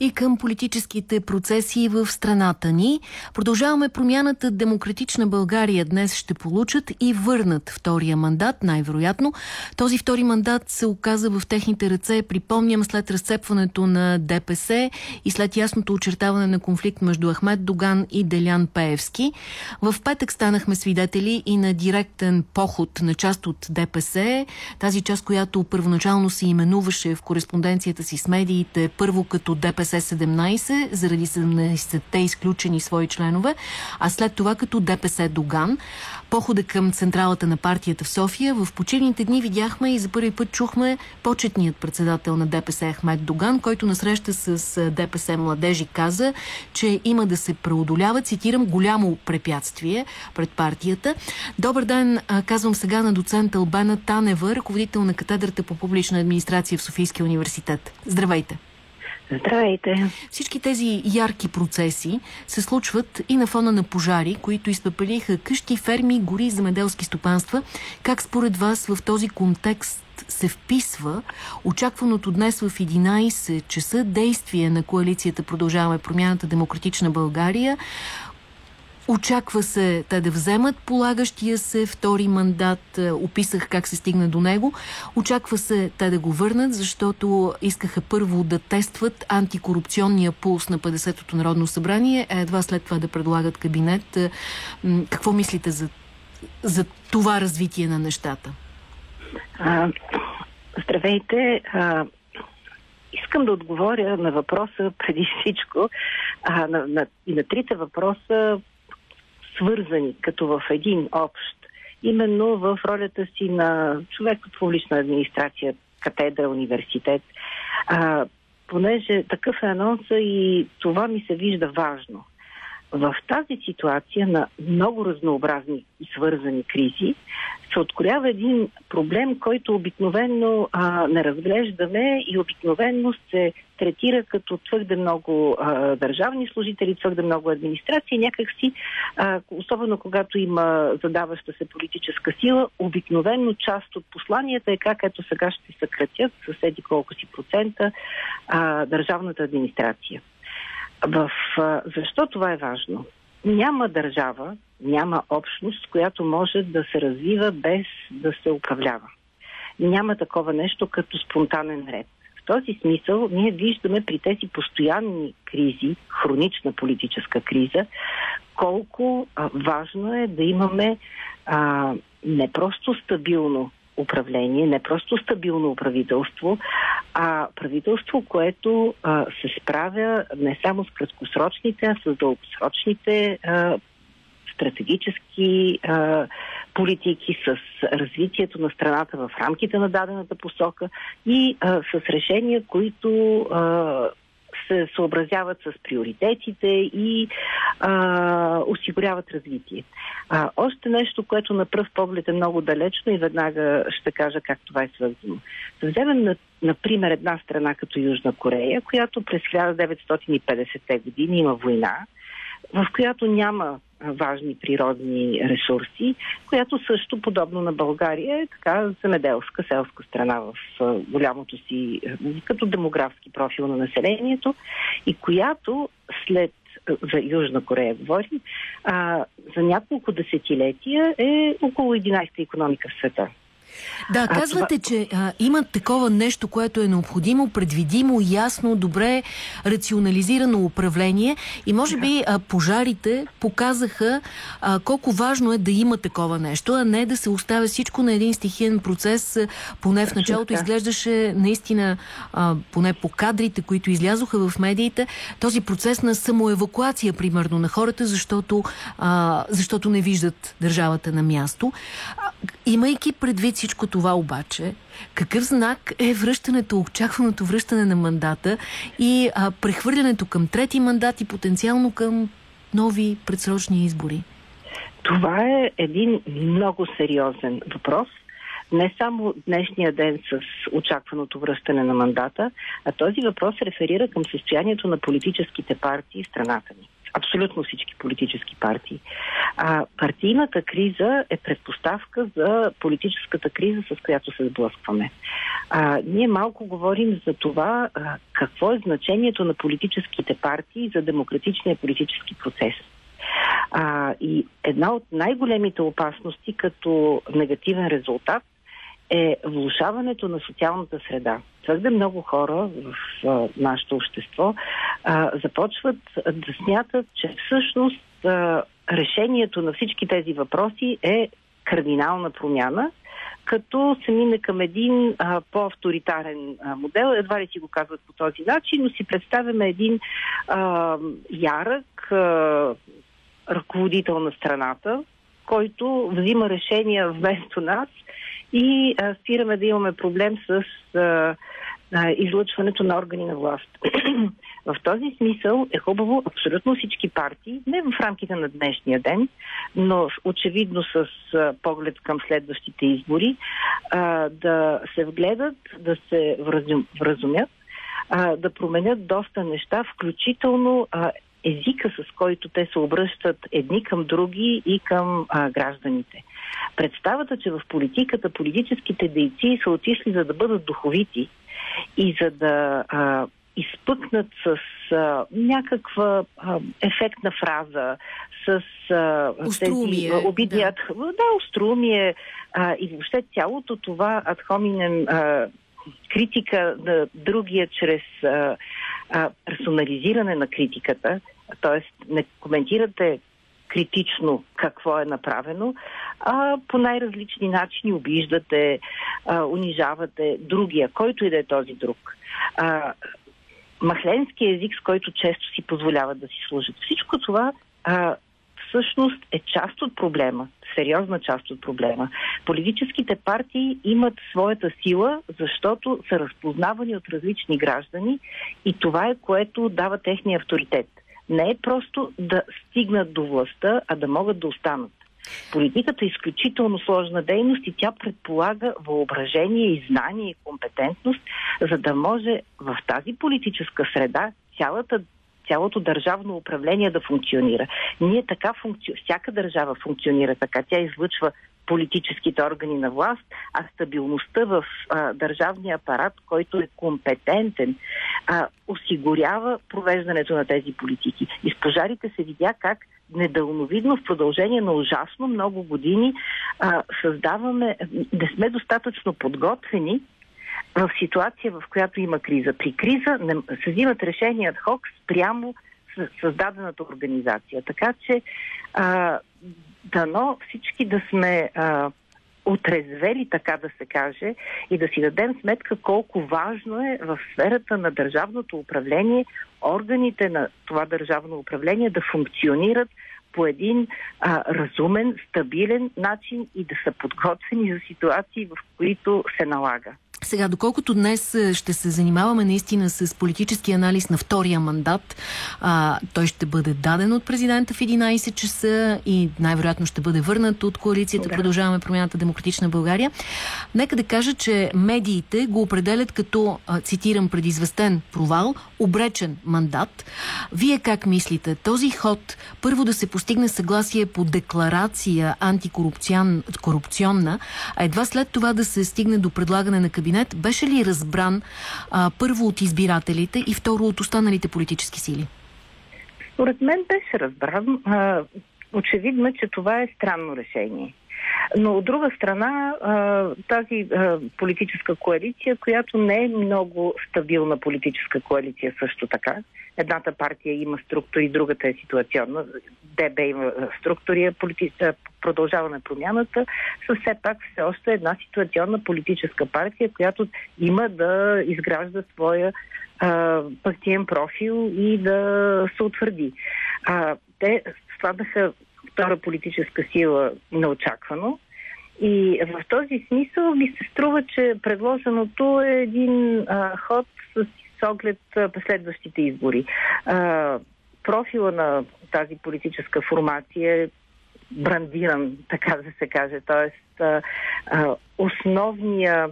и към политическите процеси в страната ни. Продължаваме промяната Демократична България днес ще получат и върнат втория мандат, най-вероятно. Този втори мандат се оказа в техните ръце, припомням, след разцепването на ДПС и след ясното очертаване на конфликт между Ахмед Доган и Делян Пеевски. В петък станахме свидетели и на директен поход на част от ДПС, тази част, която първоначално се именуваше в кореспонденцията си с медиите първо като ДПС 17, заради 17-те изключени свои членове, а след това като ДПС Доган. Похода към централата на партията в София. В почивните дни видяхме и за първи път чухме почетният председател на ДПС Ахмед Доган, който насреща с ДПС младежи каза, че има да се преодолява, цитирам, голямо препятствие пред партията. Добър ден, казвам сега на доцент Албена Танева, ръководител на катедрата по публична администрация в Софийския университет. Здравейте! Здравейте! Всички тези ярки процеси се случват и на фона на пожари, които изпепелиха къщи, ферми, гори, земеделски стопанства. Как според вас в този контекст се вписва очакваното днес в 11 часа действие на коалицията Продължаваме промяната Демократична България Очаква се те да вземат полагащия се втори мандат. Е, описах как се стигна до него. Очаква се те да го върнат, защото искаха първо да тестват антикорупционния пулс на 50-то Народно събрание, а едва след това да предлагат кабинет. Е, какво мислите за, за това развитие на нещата? А, здравейте. А, искам да отговоря на въпроса преди всичко а, на, на, и на трите въпроса свързани като в един общ, именно в ролята си на човек от публична администрация, катедра, университет. А, понеже такъв е анонса и това ми се вижда важно. В тази ситуация на много разнообразни и свързани кризи се откроява един проблем, който обикновенно а, не разглеждаме и обикновенно се третира като твърде много а, държавни служители, твърде много администрация. Някакси, а, особено когато има задаваща се политическа сила, обикновено част от посланията е как ето сега ще съкратят съседи колко си процента а, държавната администрация. В, защо това е важно? Няма държава, няма общност, която може да се развива без да се управлява. Няма такова нещо като спонтанен ред. В този смисъл ние виждаме при тези постоянни кризи, хронична политическа криза, колко а, важно е да имаме а, не просто стабилно управление, не просто стабилно правителство, а правителство, което а, се справя не само с краткосрочните, а с дългосрочните а, стратегически а, политики, с развитието на страната в рамките на дадената посока и а, с решения, които а, се съобразяват с приоритетите и а, осигуряват развитие. А, още нещо, което на пръв поглед е много далечно и веднага ще кажа как това е свързано. Вземем, например, една страна като Южна Корея, която през 1950-те години има война, в която няма важни природни ресурси, която също, подобно на България, е така земеделска, селска страна в голямото си, като демографски профил на населението и която след за Южна Корея говорим, а, за няколко десетилетия е около 11-та економика в света. Да, казвате, това... че а, има такова нещо, което е необходимо, предвидимо, ясно, добре рационализирано управление и може би а, пожарите показаха а, колко важно е да има такова нещо, а не да се оставя всичко на един стихиен процес. Поне в началото изглеждаше наистина, а, поне по кадрите, които излязоха в медиите, този процес на самоевакуация, примерно, на хората, защото, а, защото не виждат държавата на място. Имайки предвид всичко това обаче, какъв знак е връщането, очакваното връщане на мандата и а, прехвърлянето към трети мандат и потенциално към нови предсрочни избори? Това е един много сериозен въпрос. Не само днешния ден с очакваното връщане на мандата, а този въпрос реферира към състоянието на политическите партии в страната ни. Абсолютно всички политически партии. А партийната криза е предпоставка за политическата криза, с която се сблъскваме. А, ние малко говорим за това а, какво е значението на политическите партии за демократичния политически процес. А, и една от най-големите опасности като негативен резултат е влушаването на социалната среда. Твърде много хора в а, нашето общество а, започват да смятат, че всъщност а, решението на всички тези въпроси е кардинална промяна, като се мине към един а, по-авторитарен а, модел. Едва ли си го казват по този начин, но си представяме един а, ярък а, ръководител на страната, който взима решения вместо нас и спираме да имаме проблем с а, а, излъчването на органи на власт. в този смисъл е хубаво абсолютно всички партии, не в рамките на днешния ден, но очевидно с а, поглед към следващите избори, а, да се вгледат, да се вразум, вразумят, а, да променят доста неща, включително а, езика, с който те се обръщат едни към други и към а, гражданите. Представата, че в политиката политическите дейци са отишли за да бъдат духовити и за да а, изпъкнат с а, някаква а, ефектна фраза, с а, остроумие, тези обидни... Да, да остроумие а, и въобще цялото това адхоминем а, критика на другия чрез а, а, персонализиране на критиката, т.е. не коментирате критично какво е направено, а по най-различни начини обиждате, а, унижавате другия, който и да е този друг. А, махленски език, с който често си позволяват да си служат. Всичко това а, всъщност е част от проблема, сериозна част от проблема. Политическите партии имат своята сила, защото са разпознавани от различни граждани и това е което дава техния авторитет. Не е просто да стигнат до властта, а да могат да останат. Политиката е изключително сложна дейност и тя предполага въображение и знание и компетентност, за да може в тази политическа среда цялата цялото държавно управление да функционира. Ние така функци... всяка държава функционира така. Тя излъчва политическите органи на власт, а стабилността в а, държавния апарат, който е компетентен, а, осигурява провеждането на тези политики. И с пожарите се видя как недълновидно в продължение на ужасно много години а, създаваме, не сме достатъчно подготвени в ситуация, в която има криза. При криза се взимат решения хок спрямо създадената организация. Така че а, дано всички да сме а, отрезвели, така да се каже, и да си дадем сметка колко важно е в сферата на държавното управление органите на това държавно управление да функционират по един а, разумен, стабилен начин и да са подготвени за ситуации, в които се налага. Сега, доколкото днес е, ще се занимаваме наистина с политически анализ на втория мандат, а, той ще бъде даден от президента в 11 часа и най-вероятно ще бъде върнат от коалицията. Да. Продължаваме промяната Демократична България. Нека да кажа, че медиите го определят като, а, цитирам, предизвестен провал, обречен мандат. Вие как мислите? Този ход, първо да се постигне съгласие по декларация антикорупционна, а едва след това да се стигне до предлагане на кабинет кабинет беше ли разбран а, първо от избирателите и второ от останалите политически сили? Според мен беше разбран. А, очевидно, че това е странно решение. Но от друга страна, тази политическа коалиция, която не е много стабилна политическа коалиция също така, едната партия има структури, другата е ситуационна, ДБ има структури, полити... продължаваме промяната, са все пак все още една ситуационна политическа партия, която има да изгражда своя партиен профил и да се утвърди. А, те спадаха втора политическа сила неочаквано. И в този смисъл ми се струва, че предложеното е един а, ход с, с оглед последващите избори. А, профила на тази политическа формация е брандиран, така да се каже. Тоест, а, а, основния,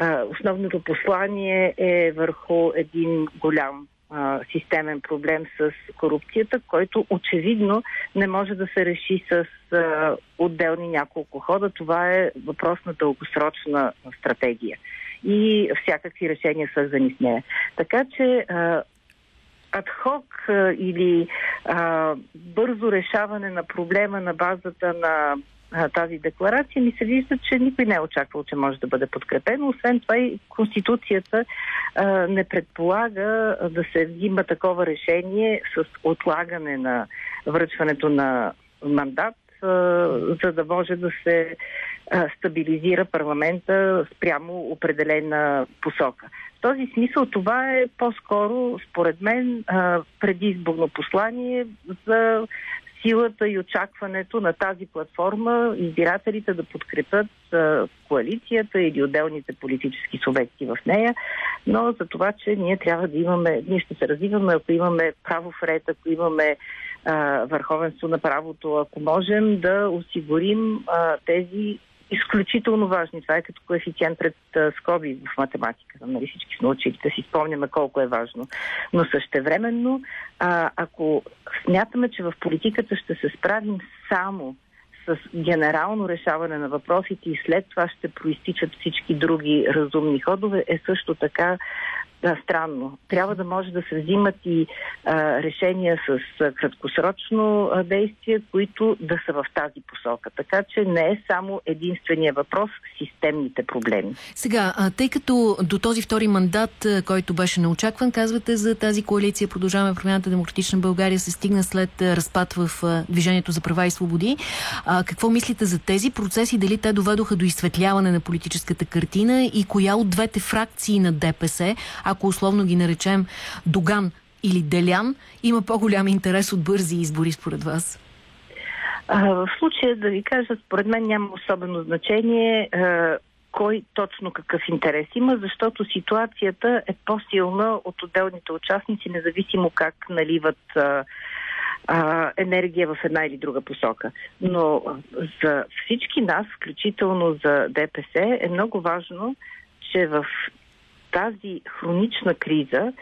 а, основното послание е върху един голям а, системен проблем с корупцията, който очевидно не може да се реши с а, отделни няколко хода. Това е въпрос на дългосрочна стратегия и всякакви решения свързани с нея. Така че а, адхок или а, бързо решаване на проблема на базата на тази декларация, ми се вижда, че никой не е очаквал, че може да бъде подкрепено. Освен това и Конституцията а, не предполага да се взима такова решение с отлагане на връчването на мандат, а, за да може да се а, стабилизира парламента спрямо определена посока. В този смисъл това е по-скоро, според мен, предизборно послание за силата и очакването на тази платформа избирателите да подкрепят коалицията или отделните политически субекти в нея, но за това, че ние трябва да имаме, ние ще се развиваме, ако имаме право в ред, ако имаме а, върховенство на правото, ако можем да осигурим а, тези изключително важни. Това е като коефициент пред скоби в математика. Нали, всички сме учили да си спомняме колко е важно. Но същевременно, ако смятаме, че в политиката ще се справим само с генерално решаване на въпросите и след това ще проистичат всички други разумни ходове, е също така да, странно. Трябва да може да се взимат и а, решения с а, краткосрочно а, действие, които да са в тази посока. Така че не е само единствения въпрос системните проблеми. Сега, а, тъй като до този втори мандат, който беше неочакван, казвате за тази коалиция Продължаваме промяната Демократична България се стигна след разпад в Движението за права и свободи. А, какво мислите за тези процеси? Дали те доведоха до изсветляване на политическата картина и коя от двете фракции на ДПС, ако условно ги наречем Доган или Делян, има по-голям интерес от бързи избори според вас? А, в случая да ви кажа, според мен няма особено значение а, кой точно какъв интерес има, защото ситуацията е по-силна от отделните участници, независимо как наливат а, а, енергия в една или друга посока. Но за всички нас, включително за ДПС, е много важно, че в тази хронична криза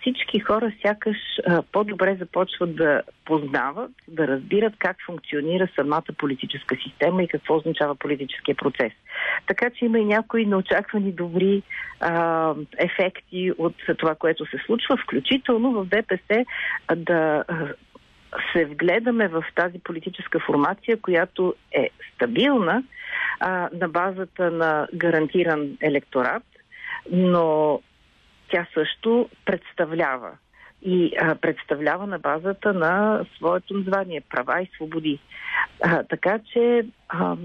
всички хора сякаш по-добре започват да познават, да разбират как функционира самата политическа система и какво означава политическия процес. Така че има и някои неочаквани добри ефекти от това, което се случва, включително в ДПС да се вгледаме в тази политическа формация, която е стабилна а, на базата на гарантиран електорат, но тя също представлява и а, представлява на базата на своето название права и свободи. А, така че а,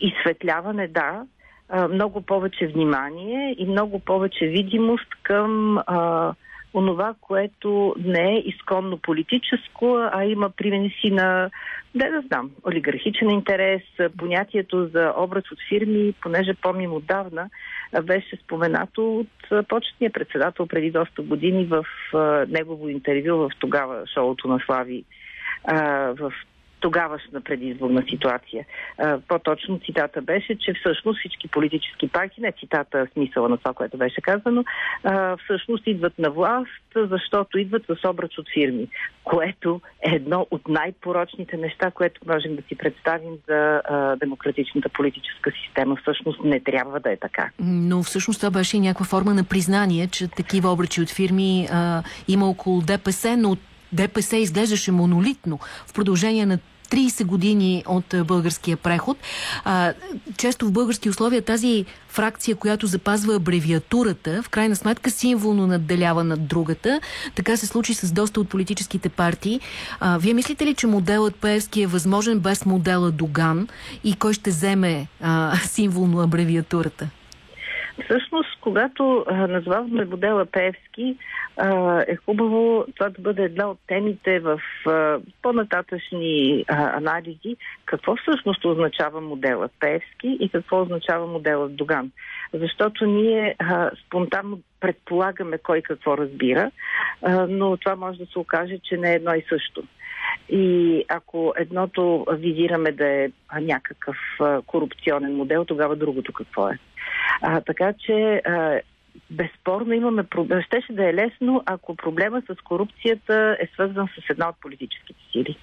изсветляване, да, а, много повече внимание и много повече видимост към а, онова, което не е изконно политическо, а има примеси на, да да знам, олигархичен интерес, понятието за образ от фирми, понеже помним отдавна, беше споменато от почетния председател преди доста години в негово интервю в тогава шоуто на Слави в тогавашна предизборна ситуация. По-точно цитата беше, че всъщност всички политически партии, не цитата смисъла на това, което беше казано, всъщност идват на власт, защото идват с обръч от фирми, което е едно от най-порочните неща, което можем да си представим за демократичната политическа система. Всъщност не трябва да е така. Но всъщност това беше и някаква форма на признание, че такива обръчи от фирми а, има около ДПС, но ДПС изглеждаше монолитно в продължение на 30 години от българския преход. А, често в български условия тази фракция, която запазва абревиатурата, в крайна сметка символно надделява над другата. Така се случи с доста от политическите партии. А, вие мислите ли, че моделът Пеевски е възможен без модела Доган и кой ще вземе а, символно абревиатурата? Всъщност, когато а, назваваме модела Певски, а, е хубаво това да бъде една от темите в по-нататъчни анализи. Какво всъщност означава модела Певски и какво означава моделът Доган? Защото ние а, спонтанно предполагаме кой какво разбира, но това може да се окаже, че не е едно и също. И ако едното визираме да е някакъв корупционен модел, тогава другото какво е. А, така че безспорно имаме проблем. Щеше да е лесно, ако проблема с корупцията е свързан с една от политическите сили.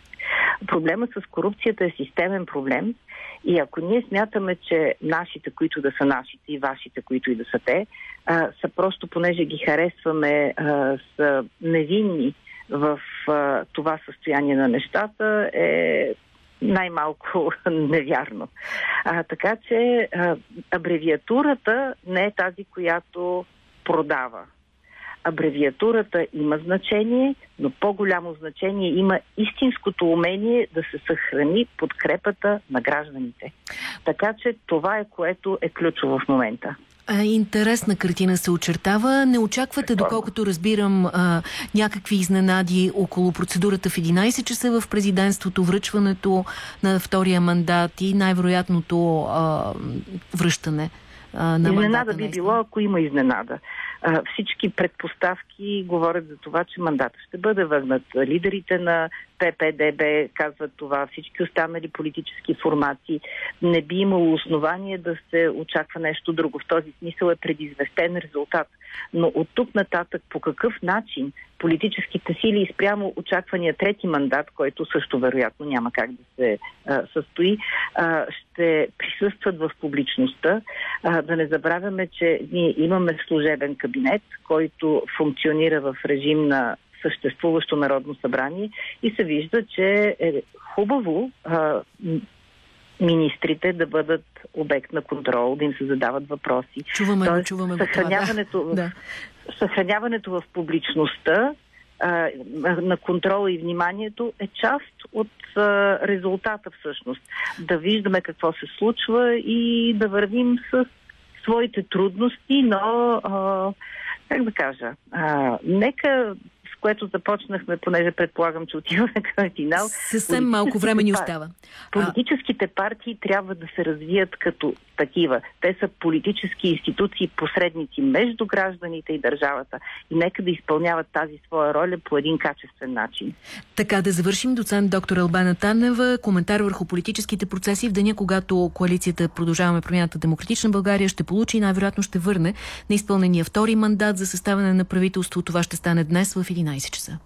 Проблема с корупцията е системен проблем и ако ние смятаме, че нашите, които да са нашите и вашите, които и да са те, а, са просто понеже ги харесваме, а, са невинни в а, това състояние на нещата, е най-малко невярно. А, така че а, абревиатурата не е тази, която продава. Абревиатурата има значение, но по-голямо значение има истинското умение да се съхрани подкрепата на гражданите. Така че това е което е ключово в момента. Интересна картина се очертава. Не очаквате, доколкото разбирам, а, някакви изненади около процедурата в 11 часа в президентството, връчването на втория мандат и най-вероятното връщане а, на Изненада би било, ако има изненада. Всички предпоставки говорят за това, че мандата ще бъде върнат. Лидерите на ППДБ казват това, всички останали политически формации. Не би имало основание да се очаква нещо друго. В този смисъл е предизвестен резултат. Но от тук нататък по какъв начин политическите сили спрямо очаквания трети мандат, който също вероятно няма как да се а, състои, а, ще присъстват в публичността. А, да не забравяме, че ние имаме служебен кабинет, който функционира в режим на съществуващо Народно събрание и се вижда, че е хубаво а, министрите да бъдат обект на контрол, да им се задават въпроси. Чуваме Тоест, чуваме съхраняването, това, да. съхраняването в публичността а, на контрола и вниманието е част от а, резултата всъщност. Да виждаме какво се случва и да вървим с своите трудности, но а, как да кажа, а, нека което започнахме, понеже предполагам, че отиваме към финал. Съвсем малко време ни остава. Политическите партии трябва да се развият като такива. Те са политически институции, посредници между гражданите и държавата. И нека да изпълняват тази своя роля по един качествен начин. Така да завършим. Доцент доктор Албана Танева, коментар върху политическите процеси в деня, когато коалицията Продължаваме промяната Демократична България ще получи и най-вероятно ще върне на изпълнения втори мандат за съставяне на правителство. Това ще стане днес в 11 часа.